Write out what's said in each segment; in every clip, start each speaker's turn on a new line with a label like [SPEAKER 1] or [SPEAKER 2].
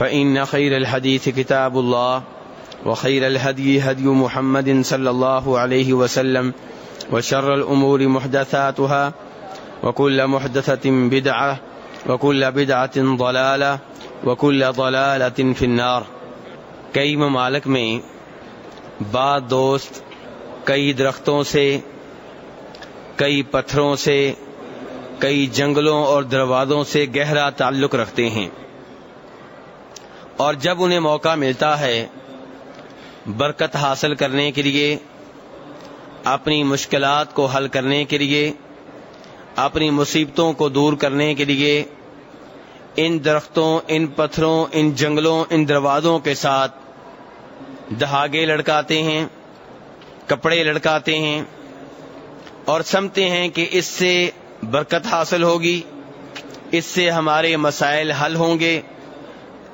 [SPEAKER 1] فإن خير الحديث كتاب الله وخير الهدي هدي محمد صلى الله عليه وسلم وشر الأمور محدثاتها وكل محدثة بدعة وكل بدعة ضلالة وكل ضلالة في النار. کئی ممالک میں بعض دوست، کئی درختوں سے، کئی پتھروں سے، کئی جنگلوں اور دروازوں سے گہرا تعلق رکھتے ہیں۔ اور جب انہیں موقع ملتا ہے، برکت حاصل کرنے کے لیے، اپنی مشکلات کو حل کرنے کے لیے، اپنی مصیبتوں کو دور کرنے کے لیے، ان درختوں، ان پتھروں، ان جنگلوں، ان دروازوں کے ساتھ دہاگے لڑکاتے ہیں، کپڑے لڑکاتے ہیں اور سمتے ہیں کہ اس سے برکت حاصل ہوگی، اس سے ہمارے مسائل حل ہوں گے۔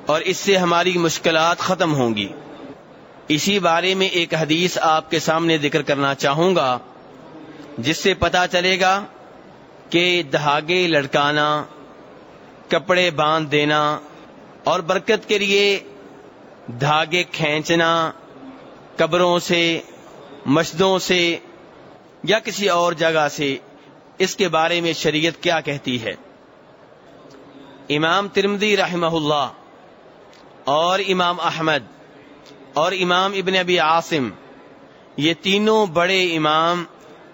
[SPEAKER 1] اور اس سے ہماری مشکلات ختم ہوں گی۔ اسی بارے میں ایک حدیث آپ کے سامنے ذکر کرنا چاہوں گا، جس سے پتا چلے گا کہ دھاگے لڑکانا کپڑے باندھ دینا اور برکت کے لیے دھاگے کھینچنا، قبروں سے، مسجدوں سے یا کسی اور جگہ سے، اس کے بارے میں شریعت کیا کہتی ہے؟ امام ترمدی رحمہ اللہ اور امام احمد اور امام ابن ابی عاصم، یہ تینوں بڑے امام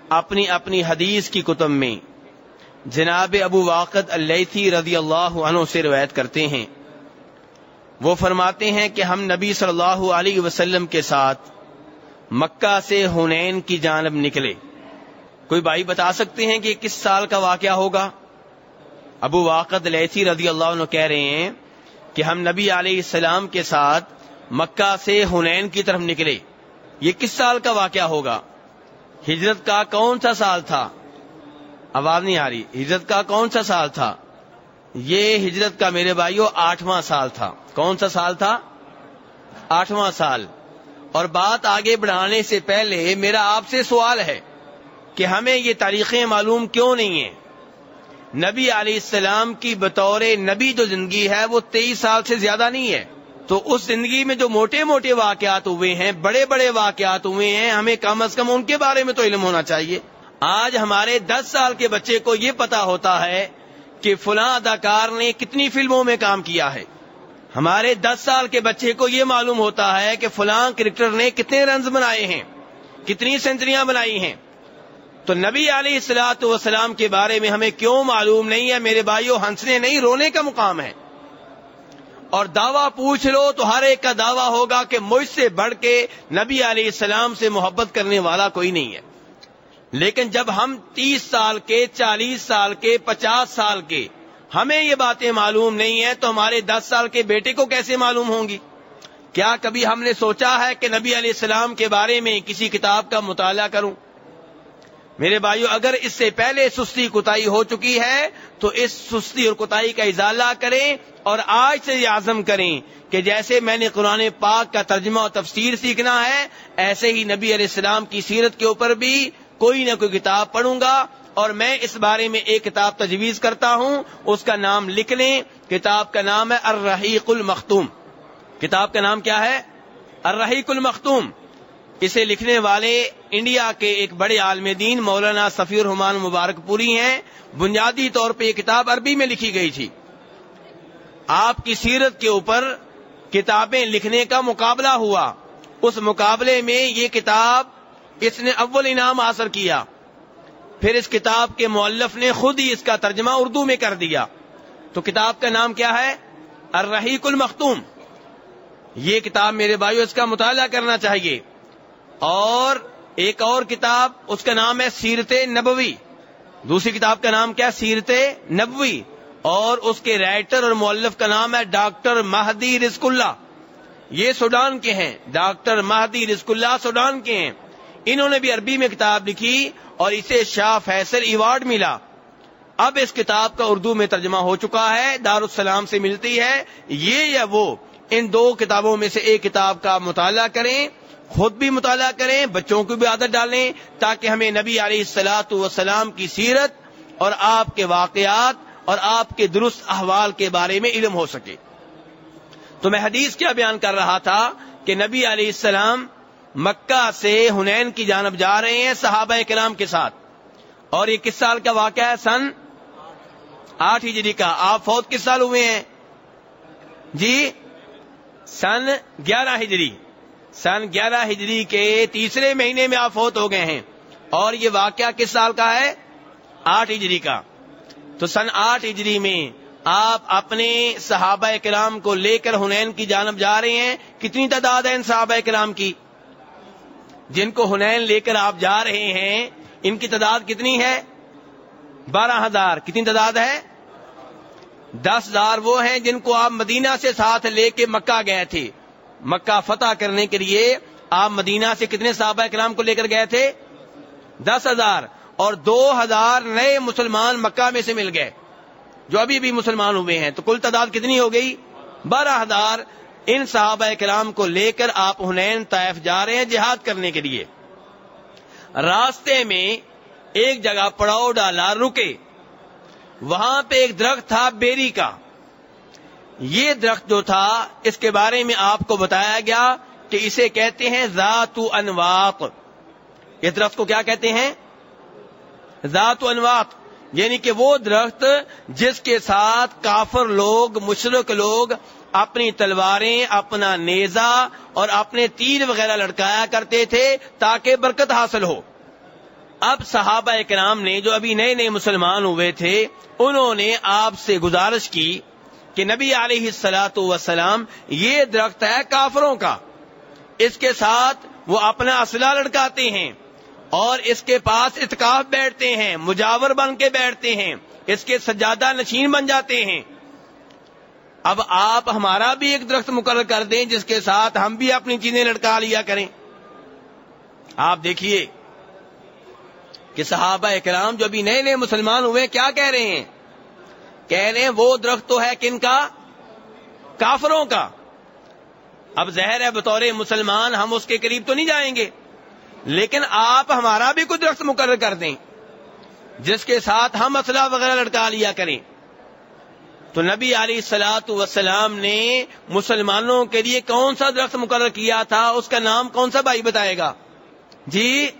[SPEAKER 1] اپنی اپنی حدیث کی کتب میں جناب ابو واقد اللیثی رضی اللہ عنہ سے روایت کرتے ہیں۔ وہ فرماتے ہیں کہ ہم نبی صلی اللہ علیہ وسلم کے ساتھ مکہ سے ہنین کی جانب نکلے۔ کوئی بھائی بتا سکتے ہیں کہ کس سال کا واقعہ ہوگا؟ ابو واقد لیسی رضی اللہ عنہ کہہ رہے ہیں کہ ہم نبی علیہ السلام کے ساتھ مکہ سے ہنین کی طرف نکلے۔ یہ کس سال کا واقعہ ہوگا؟ ہجرت کا کون سا سال تھا؟ آواز نہیں آ رہی۔ ہجرت کا کون سا سال تھا؟ یہ ہجرت کا میرے بھائیوں آٹھواں سال تھا۔ کون سا سال تھا؟ آٹھواں سال۔ اور بات آگے بڑھانے سے پہلے میرا آپ سے سوال ہے کہ ہمیں یہ تاریخیں معلوم کیوں نہیں ہیں؟ نبی علیہ السلام کی بطور نبی جو زندگی ہے وہ تیئیس سال سے زیادہ نہیں ہے۔ تو اس زندگی میں جو موٹے موٹے واقعات ہوئے ہیں، بڑے بڑے واقعات ہوئے ہیں، ہمیں کم از کم ان کے بارے میں تو علم ہونا چاہیے۔ آج ہمارے دس سال کے بچے کو یہ پتا ہوتا ہے کہ فلاں اداکار نے کتنی فلموں میں کام کیا ہے۔ ہمارے دس سال کے بچے کو یہ معلوم ہوتا ہے کہ فلاں کرکٹر نے کتنے رنز بنائے ہیں، کتنی سینچریاں بنائی ہیں۔ تو نبی علیہ السلاۃ وسلام کے بارے میں ہمیں کیوں معلوم نہیں ہے؟ میرے بھائیوں ہنسنے نہیں رونے کا مقام ہے۔ اور دعویٰ پوچھ لو تو ہر ایک کا دعویٰ ہوگا کہ مجھ سے بڑھ کے نبی علیہ السلام سے محبت کرنے والا کوئی نہیں ہے۔ لیکن جب ہم تیس سال کے، چالیس سال کے، پچاس سال کے ہمیں یہ باتیں معلوم نہیں ہیں تو ہمارے دس سال کے بیٹے کو کیسے معلوم ہوں گی؟ کیا کبھی ہم نے سوچا ہے کہ نبی علیہ السلام کے بارے میں کسی کتاب کا مطالعہ کروں؟ میرے بھائیو، اگر اس سے پہلے سستی کتائی ہو چکی ہے، تو اس سستی اور کتائی کا ازالہ کریں اور آج سے یہ عزم کریں کہ جیسے میں نے قرآن پاک کا ترجمہ اور تفسیر سیکھنا ہے، ایسے ہی نبی علیہ السلام کی سیرت کے اوپر بھی کوئی نہ کوئی کتاب پڑھوں گا۔ اور میں اس بارے میں ایک کتاب تجویز کرتا ہوں، اس کا نام لکھ لیں۔ کتاب کا نام ہے الرحیق المختوم۔ کتاب کا نام کیا ہے؟ الرحیق المختوم۔ اسے لکھنے والے انڈیا کے ایک بڑے عالم دین مولانا سفیر حمان مبارک پوری ہیں۔ بنیادی طور پہ یہ کتاب عربی میں لکھی گئی تھی۔ آپ کی سیرت کے اوپر کتابیں لکھنے کا مقابلہ ہوا۔ اس مقابلے میں یہ کتاب اس نے اول انعام حاصل کیا۔ پھر اس کتاب کے مولف نے خود ہی اس کا ترجمہ اردو میں کر دیا۔ تو کتاب کا نام کیا ہے؟ الرحیق المختوم۔ یہ کتاب میرے بھائیو اس کا مطالعہ کرنا چاہیے۔ اور ایک اور کتاب، اس کا نام ہے سیرت نبوی۔ دوسری کتاب کا نام کیا سیرت نبوی۔ اور اس کے رائٹر اور مولف کا نام ہے ڈاکٹر مہدی رزق اللہ۔ یہ سوڈان کے ہیں۔ ڈاکٹر مہدی رزق اللہ سوڈان کے ہیں۔ انہوں نے بھی عربی میں کتاب لکھی اور اسے شاہ فیصل ایوارڈ ملا۔ اب اس کتاب کا اردو میں ترجمہ ہو چکا ہے، دارالسلام سے ملتی ہے۔ یہ یا وہ، ان دو کتابوں میں سے ایک کتاب کا مطالعہ کریں۔ خود بھی مطالعہ کریں، بچوں کو بھی عادت ڈالیں تاکہ ہمیں نبی علیہ السلاۃ وسلام کی سیرت اور آپ کے واقعات اور آپ کے درست احوال کے بارے میں علم ہو سکے۔ تو میں حدیث کیا بیان کر رہا تھا کہ نبی علیہ السلام مکہ سے ہنین کی جانب جا رہے ہیں صحابہ کرام کے ساتھ۔ اور یہ کس سال کا واقعہ ہے سن؟ آٹھ ہجری کا۔ آپ فوت کس سال ہوئے ہیں؟ جی سن گیارہ ہجری۔ سن گیارہ ہجری کے تیسرے مہینے میں آپ فوت ہو گئے ہیں اور یہ واقعہ کس سال کا ہے؟ آٹھ ہجری کا۔ تو سن آٹھ ہجری میں آپ اپنے صحابہ کرام کو لے کر ہنین کی جانب جا رہے ہیں۔ کتنی تعداد ہے ان صحابہ کرام کی؟ جن کو ہنین لے کر آپ جا رہے ہیں، ان کی تعداد کتنی ہے؟ بارہ ہزار۔ کتنی تعداد ہے؟ دس ہزار وہ ہیں جن کو آپ مدینہ سے ساتھ لے کے مکہ گئے تھے۔ مکہ فتح کرنے کے لیے آپ مدینہ سے کتنے صحابہ کرام کو لے کر گئے تھے؟ دس ہزار اور دو ہزار نئے مسلمان مکہ میں سے مل گئے۔ جو ابھی بھی مسلمان ہوئے ہیں، تو کل تعداد کتنی ہو گئی؟ بارہ ہزار۔ ان صحابہ کرام کو لے کر آپ ہنین طائف جا رہے ہیں جہاد کرنے کے لیے۔ راستے میں ایک جگہ پڑاؤ ڈالا، رکے۔ وہاں پہ ایک درخت تھا بیری کا۔ یہ درخت جو تھا، اس کے بارے میں آپ کو بتایا گیا کہ اسے کہتے ہیں ذات انواق۔ یہ درخت کو کیا کہتے ہیں؟ ذات انواق۔ یعنی کہ وہ درخت جس کے ساتھ کافر لوگ، مشرق لوگ اپنی تلواریں، اپنا نیزا اور اپنے تیر وغیرہ لڑکایا کرتے تھے تاکہ برکت حاصل ہو۔ اب صحابہ کرام نے جو ابھی نئے نئے مسلمان ہوئے تھے، انہوں نے آپ سے گزارش کی کہ نبی علیہ السلاۃ وسلام یہ درخت ہے کافروں کا۔ اس کے ساتھ وہ اپنا اسلحہ لڑکاتے ہیں اور اس کے پاس اتکاف بیٹھتے ہیں، مجاور بن کے بیٹھتے ہیں، اس کے سجادہ نشین بن جاتے ہیں۔ اب آپ ہمارا بھی ایک درخت مقرر کر دیں جس کے ساتھ ہم بھی اپنی چیزیں لڑکا لیا کریں۔ آپ دیکھیے کہ صحابہ اکرام جو ابھی نئے نئے مسلمان ہوئے، کیا کہہ رہے ہیں؟ کہہ رہے ہیں، وہ درخت تو ہے کن کا؟ کافروں کا۔ اب زہر ہے بطور مسلمان، ہم اس کے قریب تو نہیں جائیں گے۔ لیکن آپ ہمارا بھی کچھ درخت مقرر کر دیں۔ جس کے ساتھ ہم اسلحہ وغیرہ لڑکا لیا کریں۔ تو نبی علی سلاۃ وسلام نے مسلمانوں کے لیے کون سا درخت مقرر کیا تھا؟ اس کا نام کون سا بھائی بتائے گا؟ جی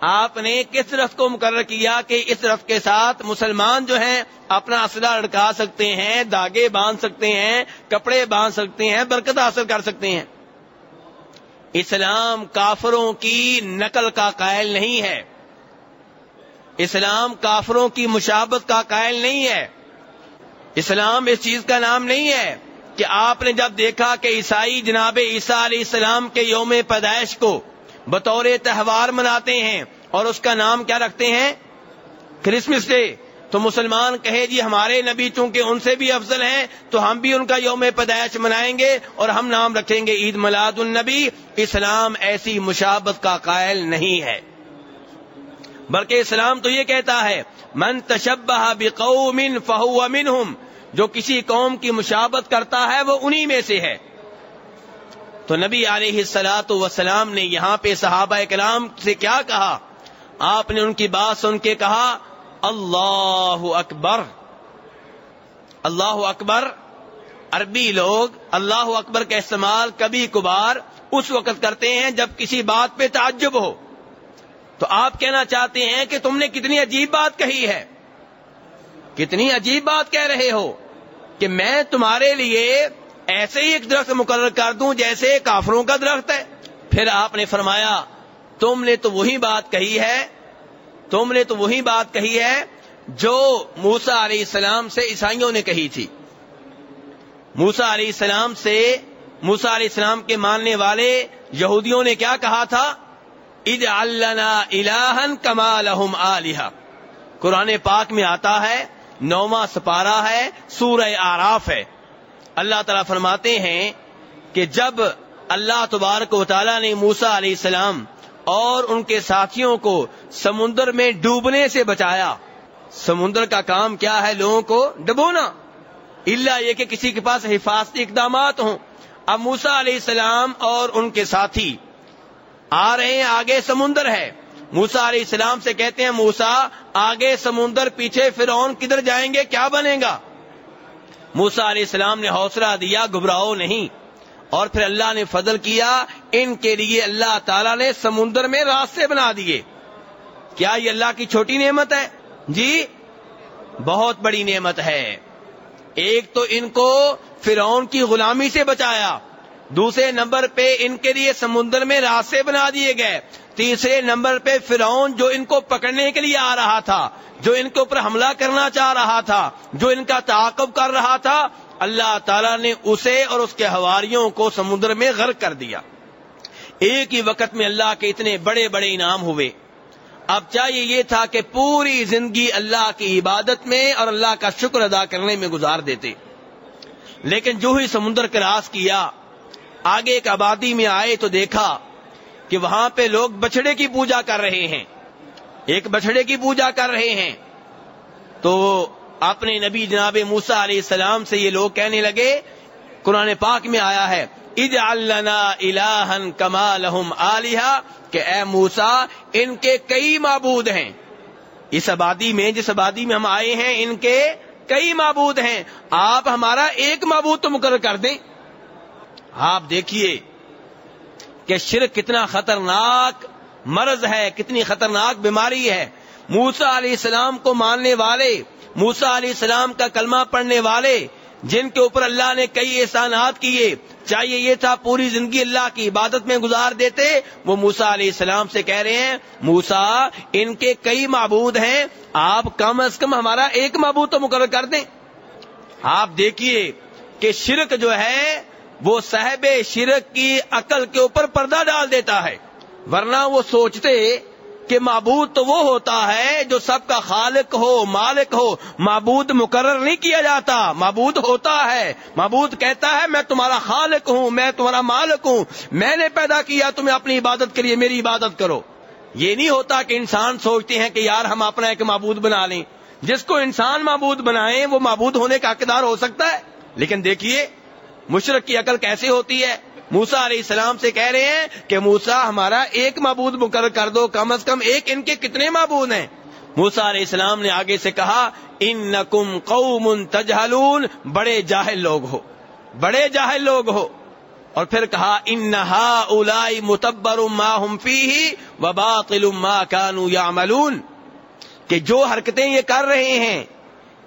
[SPEAKER 1] آپ نے کس درخت کو مقرر کیا کہ اس درخت کے ساتھ مسلمان جو ہیں اپنا اسلحہ لڑکا سکتے ہیں داغے باندھ سکتے ہیں، کپڑے باندھ سکتے ہیں، برکت حاصل کر سکتے ہیں۔ اسلام کافروں کی نقل کا قائل نہیں ہے۔ اسلام کافروں کی مشابت کا قائل نہیں ہے۔ اسلام اس چیز کا نام نہیں ہے کہ آپ نے جب دیکھا کہ عیسائی جناب عیسیٰ علیہ السلام کے یوم پیدائش کو بطور تہوار مناتے ہیں اور اس کا نام کیا رکھتے ہیں؟ کرسمس ڈے تو مسلمان کہے جی ہمارے نبی چونکہ ان سے بھی افضل ہیں، تو ہم بھی ان کا یوم پیدائش منائیں گے اور ہم نام رکھیں گے عید ملاد النبی. اسلام ایسی مشابت کا قائل نہیں ہے۔ بلکہ اسلام تو یہ کہتا ہے، من تشبہ بقوم فہو منہم. جو کسی قوم کی مشابت کرتا ہے وہ انہی میں سے ہے۔ تو نبی علیہ السلاۃ وسلام نے یہاں پہ صحابہ کلام سے کیا کہا؟ آپ نے ان کی بات سن کے کہا، اللہ اکبر۔ اللہ اکبر۔ عربی لوگ اللہ اکبر کا استعمال کبھی کبھار اس وقت کرتے ہیں جب کسی بات پہ تعجب ہو۔ تو آپ کہنا چاہتے ہیں کہ تم نے کتنی عجیب بات کہی ہے۔ کتنی عجیب بات کہہ رہے ہو کہ میں تمہارے لیے ایسے ہی ایک درخت مقرر کر دوں جیسے کافروں کا درخت ہے۔ پھر آپ نے فرمایا تم نے تو وہی بات کہی ہے، تم نے تو وہی بات کہی ہے جو موسا علیہ السلام سے عیسائیوں نے کہی تھی۔ موسا علیہ السلام سے موسا علیہ السلام کے ماننے والے یہودیوں نے کیا کہا تھا؟ عید اللہ کما علیہ قرآن پاک میں آتا ہے نواں سپارہ ہے، سورہ آراف ہے۔ اللہ تعالیٰ فرماتے ہیں کہ جب اللہ تبارک و تعالیٰ نے موسا علیہ السلام اور ان کے ساتھیوں کو سمندر میں ڈوبنے سے بچایا۔ سمندر کا کام کیا ہے لوگوں کو؟ ڈبونا۔ اللہ یہ کہ کسی کے پاس حفاظتی اقدامات ہوں۔ اب موسا علیہ السلام اور ان کے ساتھی آ رہے ہیں، آگے سمندر ہے۔ موسا علیہ السلام سے کہتے ہیں موسا آگے سمندر، پیچھے فرعون، کدھر جائیں گے؟ کیا بنے گا؟ موسا علیہ السلام نے حوصلہ دیا، گھبراؤ نہیں۔ اور پھر اللہ نے فضل کیا، ان کے لیے اللہ تعالی نے سمندر میں راستے بنا دیے۔ کیا یہ اللہ کی چھوٹی نعمت ہے؟ جی بہت بڑی نعمت ہے۔ ایک تو ان کو فرعون کی غلامی سے بچایا۔ دوسرے نمبر پہ ان کے لیے سمندر میں راستے بنا دیے گئے۔ تیسرے نمبر پہ فرعون جو ان کو پکڑنے کے لیے آ رہا تھا، جو ان کے اوپر حملہ کرنا چاہ رہا تھا، جو ان کا تعاقب کر رہا تھا اللہ تعالیٰ نے اسے اور اس کے ہواریوں کو سمندر میں غرق کر دیا۔ ایک ہی وقت میں اللہ کے اتنے بڑے بڑے انعام ہوئے۔ اب چاہیے یہ تھا کہ پوری زندگی اللہ کی عبادت میں اور اللہ کا شکر ادا کرنے میں گزار دیتے۔ لیکن جو ہی سمندر کراس کیا، آگے ایک آبادی میں آئے تو دیکھا کہ وہاں پہ لوگ بچڑے کی پوجا کر رہے ہیں۔ ایک بچڑے کی پوجا کر رہے ہیں۔ تو اپنے نبی جناب موسا علیہ السلام سے یہ لوگ کہنے لگے، قرآن پاک میں آیا ہے اج الہن کما لہم علیہ کہ اے موسا ان کے کئی معبود ہیں۔ اس آبادی میں، جس آبادی میں ہم آئے ہیں، ان کے کئی معبود ہیں۔ آپ ہمارا ایک معبود تو مقرر کر دیں۔ آپ دیکھیے کہ شرک کتنا خطرناک مرض ہے، کتنی خطرناک بیماری ہے۔ موسا علیہ السلام کو ماننے والے موسا علیہ السلام کا کلمہ پڑھنے والے، جن کے اوپر اللہ نے کئی احسانات کیے، چاہیے یہ تھا پوری زندگی اللہ کی عبادت میں گزار دیتے، وہ موسا علیہ السلام سے کہہ رہے ہیں موسا ان کے کئی معبود ہیں، آپ کم از کم ہمارا ایک معبود تو مقرر کر دیں۔ آپ دیکھیے کہ شرک جو ہے، وہ صاحب شرک کی عقل کے اوپر پردہ ڈال دیتا ہے۔ ورنہ وہ سوچتے کہ معبود تو وہ ہوتا ہے جو سب کا خالق ہو، مالک ہو۔ معبود مقرر نہیں کیا جاتا۔ معبود ہوتا ہے۔ معبود کہتا ہے، میں تمہارا خالق ہوں، میں تمہارا مالک ہوں۔ میں نے پیدا کیا، تمہیں اپنی عبادت کے لیے میری عبادت کرو۔ یہ نہیں ہوتا کہ انسان سوچتے ہیں کہ یار ہم اپنا ایک معبود بنا لیں۔ جس کو انسان معبود بنائیں وہ معبود ہونے کا حقدار ہو سکتا ہے۔ لیکن دیکھیے، مشرق کی عقل کیسے ہوتی ہے؟ موسا علیہ السلام سے کہہ رہے ہیں کہ موسا ہمارا ایک معبود مقرر کر دو، کم از کم ایک ان کے کتنے معبود ہیں؟ موسا علیہ السلام نے آگے سے کہا ان نقم قوم تجہلون بڑے جاہل لوگ ہو، بڑے جاہل لوگ ہو۔ اور پھر کہا، ان نہا الائی متبر ہم فی و باطل ما کانو یا کہ جو حرکتیں یہ کر رہے ہیں،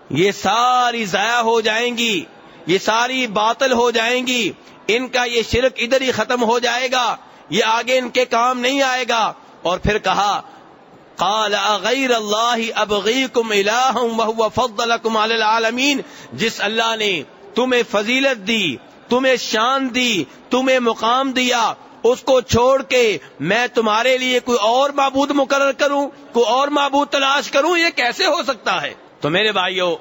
[SPEAKER 1] یہ ساری ضائع ہو جائیں گی، یہ ساری باطل ہو جائیں گی۔ ان کا یہ شرک ادھر ہی ختم ہو جائے گا، یہ آگے ان کے کام نہیں آئے گا۔ اور پھر کہا، قال غیر اللہ ابغیکم وهو فضلکم علی العالمین، جس اللہ نے تمہیں فضیلت دی، تمہیں شان دی، تمہیں مقام دیا، اس کو چھوڑ کے میں تمہارے لیے کوئی اور معبود مقرر کروں، کوئی اور معبود تلاش کروں، یہ کیسے ہو سکتا ہے؟ تو میرے بھائیوں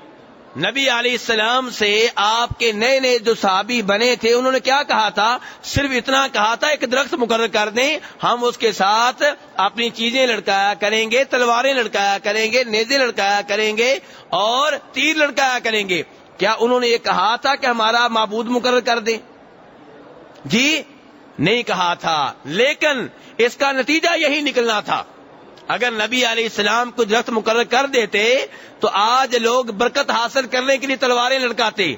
[SPEAKER 1] نبی علیہ السلام سے آپ کے نئے نئے جو صحابی بنے تھے، انہوں نے کیا کہا تھا؟ صرف اتنا کہا تھا، ایک درخت مقرر کر دیں، ہم اس کے ساتھ اپنی چیزیں لڑکایا کریں گے، تلواریں لڑکایا کریں گے، نیزے لڑکایا کریں گے اور تیر لڑکایا کریں گے۔ کیا انہوں نے یہ کہا تھا کہ ہمارا معبود مقرر کر دیں؟ جی نہیں کہا تھا۔ لیکن اس کا نتیجہ یہی نکلنا تھا۔ اگر نبی علیہ السلام کو درخت مقرر کر دیتے تو آج لوگ برکت حاصل کرنے کے لیے تلواریں لڑکاتے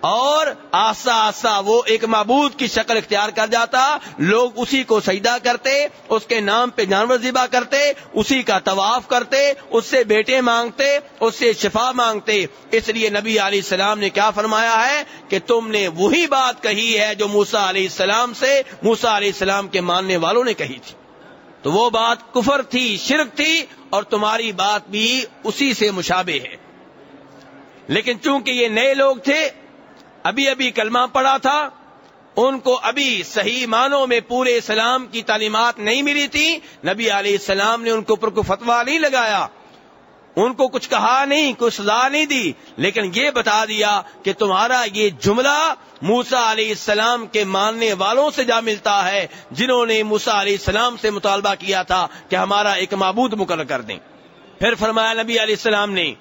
[SPEAKER 1] اور آسا آسا وہ ایک معبود کی شکل اختیار کر جاتا، لوگ اسی کو سجدہ کرتے، اس کے نام پہ جانور ذبح کرتے، اسی کا طواف کرتے، اس سے بیٹے مانگتے، اس سے شفا مانگتے۔ اس لیے نبی علیہ السلام نے کیا فرمایا ہے کہ تم نے وہی بات کہی ہے جو موسا علیہ السلام سے موسا علیہ السلام کے ماننے والوں نے کہی تھی۔ تو وہ بات کفر تھی، شرک تھی اور تمہاری بات بھی اسی سے مشابہ ہے۔ لیکن چونکہ یہ نئے لوگ تھے، ابھی ابھی کلمہ پڑا تھا، ان کو ابھی صحیح معنوں میں پورے اسلام کی تعلیمات نہیں ملی تھی۔ نبی علیہ السلام نے ان کے اوپر کو فتوا نہیں لگایا۔ ان کو کچھ کہا نہیں کوئی سزا نہیں دی، لیکن یہ بتا دیا کہ تمہارا یہ جملہ موسا علیہ السلام کے ماننے والوں سے جا ملتا ہے، جنہوں نے موسا علیہ السلام سے مطالبہ کیا تھا کہ ہمارا ایک معبود مقرر کر دیں۔ پھر فرمایا نبی علیہ السلام نے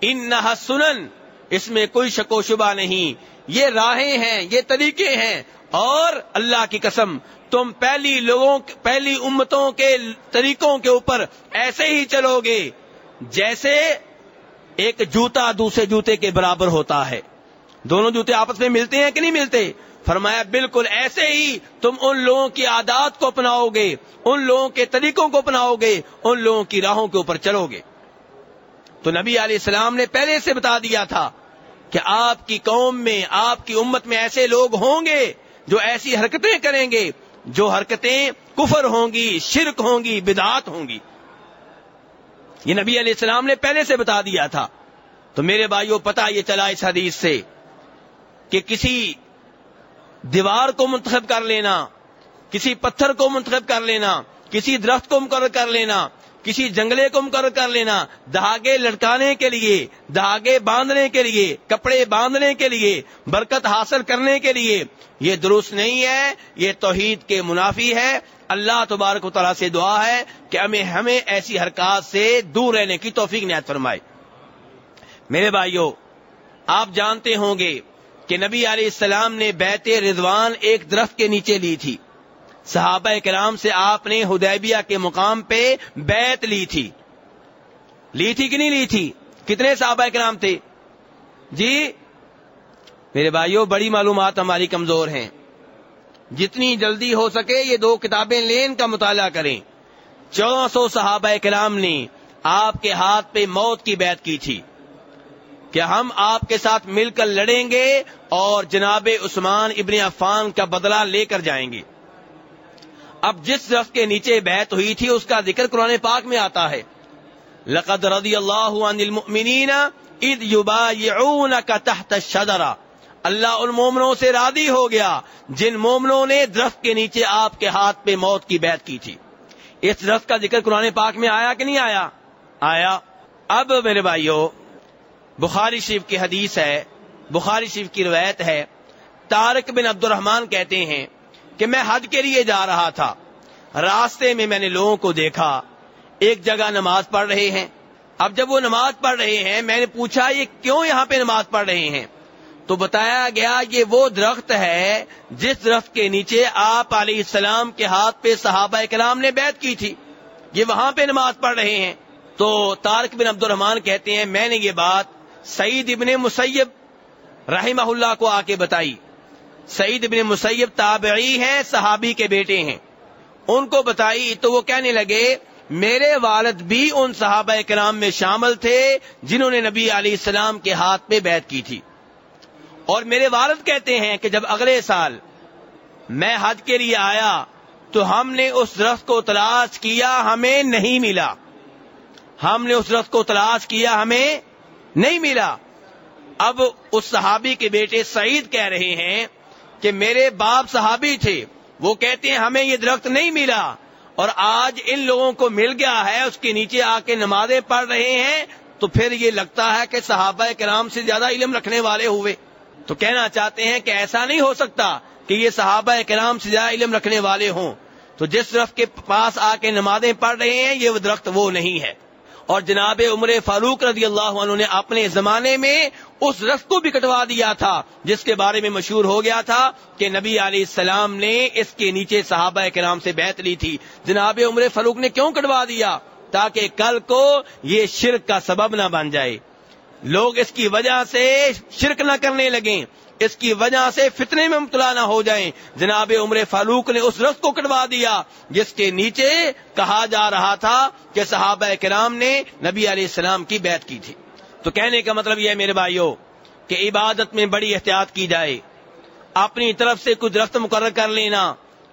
[SPEAKER 1] ان نہ سنن، اس میں کوئی شک و شبہ نہیں۔ یہ راہیں ہیں، یہ طریقے ہیں۔ اور اللہ کی قسم، تم پہلی لوگوں، پہلی امتوں کے طریقوں کے اوپر ایسے ہی چلو گے۔ جیسے ایک جوتا دوسرے جوتے کے برابر ہوتا ہے۔ دونوں جوتے آپس میں ملتے ہیں کہ نہیں ملتے؟ فرمایا، بالکل ایسے ہی تم ان لوگوں کی عادات کو اپناؤ گے، ان لوگوں کے طریقوں کو اپناؤ گے، ان لوگوں کی راہوں کے اوپر چلو گے۔ تو نبی علیہ السلام نے پہلے سے بتا دیا تھا کہ آپ کی قوم میں، آپ کی امت میں ایسے لوگ ہوں گے جو ایسی حرکتیں کریں گے، جو حرکتیں کفر ہوں گی، شرک ہوں گی، بدعات ہوں گی۔ یہ نبی علیہ السلام نے پہلے سے بتا دیا تھا۔ تو میرے بھائیوں پتا یہ چلا اس حدیث سے کہ کسی دیوار کو منتخب کر لینا، کسی پتھر کو منتخب کر لینا، کسی درخت کو مقرر کر لینا کسی جنگلے کو مقرر کر لینا، دھاگے لٹکانے کے لیے، دھاگے باندھنے کے لیے، کپڑے باندھنے کے لیے، برکت حاصل کرنے کے لیے۔ یہ درست نہیں ہے، یہ توحید کے منافی ہے۔ اللہ تبارک و تعالیٰ سے دعا ہے کہ ہمیں ہمیں ایسی حرکات سے دور رہنے کی توفیق نیت فرمائے۔ میرے بھائیوں آپ جانتے ہوں گے کہ نبی علیہ السلام نے بیت رضوان ایک درخت کے نیچے لی تھی۔ صحابہ کرام سے آپ نے ہدیبیہ کے مقام پہ بیت لی تھی۔ لی تھی کہ نہیں لی تھی؟ کتنے صحابہ کرام تھے؟ جی میرے بھائیوں بڑی معلومات ہماری کمزور ہیں۔ جتنی جلدی ہو سکے یہ دو کتابیں لین کا مطالعہ کریں۔ چودہ سو صحابہ کرام نے آپ کے ہاتھ پہ موت کی بیعت کی تھی۔ کہ ہم آپ کے ساتھ مل کر لڑیں گے اور جناب عثمان ابن عفان کا بدلہ لے کر جائیں گے؟ اب جس درخت کے نیچے بیعت ہوئی تھی، اس کا ذکر قرآن پاک میں آتا ہے۔ لقد رضی اللہ عن المؤمنین اذ یبایعونک تحت الشجرہ۔ اللہ ان مومنوں سے رادی ہو گیا جن مومنوں نے درخت کے نیچے آپ کے ہاتھ پہ موت کی بیعت کی تھی۔ اس درخت کا ذکر قرآن پاک میں آیا کہ نہیں آیا؟ آیا۔ اب میرے بھائیوں بخاری شریف کی حدیث ہے، بخاری شریف کی روایت ہے۔ تارک بن عبد الرحمان کہتے ہیں کہ میں حج کے لیے جا رہا تھا۔ راستے میں میں نے لوگوں کو دیکھا۔ ایک جگہ نماز پڑھ رہے ہیں۔ اب جب وہ نماز پڑھ رہے ہیں، میں نے پوچھا، یہ کیوں یہاں پہ نماز پڑھ رہے ہیں؟ تو بتایا گیا، یہ وہ درخت ہے جس درخت کے نیچے آپ علیہ السلام کے ہاتھ پہ صحابہ کلام نے بیعت کی تھی۔ یہ وہاں پہ نماز پڑھ رہے ہیں۔ تو تارک بن عبد الرحمان کہتے ہیں، میں نے یہ بات سعید ابن مسیب رحمہ اللہ کو آ کے بتائی۔ سعید ابن مسیب تابعی ہیں، صحابی کے بیٹے ہیں۔ ان کو بتائی تو وہ کہنے لگے، میرے والد بھی ان صحابہ کرام میں شامل تھے جنہوں نے نبی علیہ السلام کے ہاتھ پہ بیعت کی تھی۔ اور میرے والد کہتے ہیں کہ جب اگلے سال میں حج کے لیے آیا تو ہم نے اس درخت کو تلاش کیا، ہمیں نہیں ملا۔ ہم نے اس درخت کو تلاش کیا، ہمیں نہیں ملا۔ اب اس صحابی کے بیٹے سعید کہہ رہے ہیں کہ میرے باپ صحابی تھے، وہ کہتے ہیں ہمیں یہ درخت نہیں ملا۔ اور آج ان لوگوں کو مل گیا ہے، اس کے نیچے آ کے نمازیں پڑھ رہے ہیں، تو پھر یہ لگتا ہے کہ صحابہ کرام سے زیادہ علم رکھنے والے ہوئے۔ تو کہنا چاہتے ہیں کہ ایسا نہیں ہو سکتا کہ یہ صحابہ کرام سے زیادہ علم رکھنے والے ہوں۔ تو جس درخت کے پاس آ کے نمازیں پڑھ رہے ہیں، یہ درخت وہ نہیں ہے۔ اور جناب عمر فاروق رضی اللہ عنہ نے اپنے زمانے میں اس درخت کو بھی کٹوا دیا تھا جس کے بارے میں مشہور ہو گیا تھا کہ نبی علیہ السلام نے اس کے نیچے صحابہ کرام سے بیعت لی تھی۔ جناب عمر فاروق نے کیوں کٹوا دیا؟ تاکہ کل کو یہ شرک کا سبب نہ بن جائے۔ لوگ اس کی وجہ سے شرک نہ کرنے لگیں۔ اس کی وجہ سے فتنے میں مبتلا نہ ہو جائیں۔ جناب عمر فاروق نے اس رخ کو کٹوا دیا جس کے نیچے کہا جا رہا تھا کہ صحابہ کرام نے نبی علیہ السلام کی بیعت کی تھی۔ تو کہنے کا مطلب یہ ہے میرے بھائیوں کہ عبادت میں بڑی احتیاط کی جائے۔ اپنی طرف سے کچھ درخت مقرر کر لینا،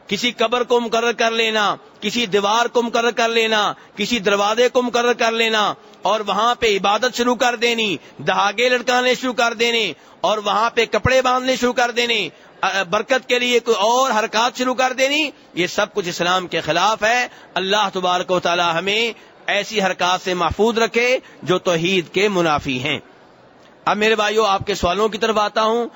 [SPEAKER 1] کسی قبر کو مقرر کر لینا، کسی دیوار کو مقرر کر لینا، کسی دروازے کو مقرر کر لینا اور وہاں پہ عبادت شروع کر دینی دہاگے لٹکانے شروع کر دینے اور وہاں پہ کپڑے باندھنے شروع کر دینے برکت کے لیے کوئی اور حرکات شروع کر دینی، یہ سب کچھ اسلام کے خلاف ہے۔ اللہ تبارک و تعالی ہمیں ایسی حرکات سے محفوظ رکھے جو توحید کے منافی ہیں۔ اب میرے بھائیوں آپ کے سوالوں کی طرف آتا ہوں۔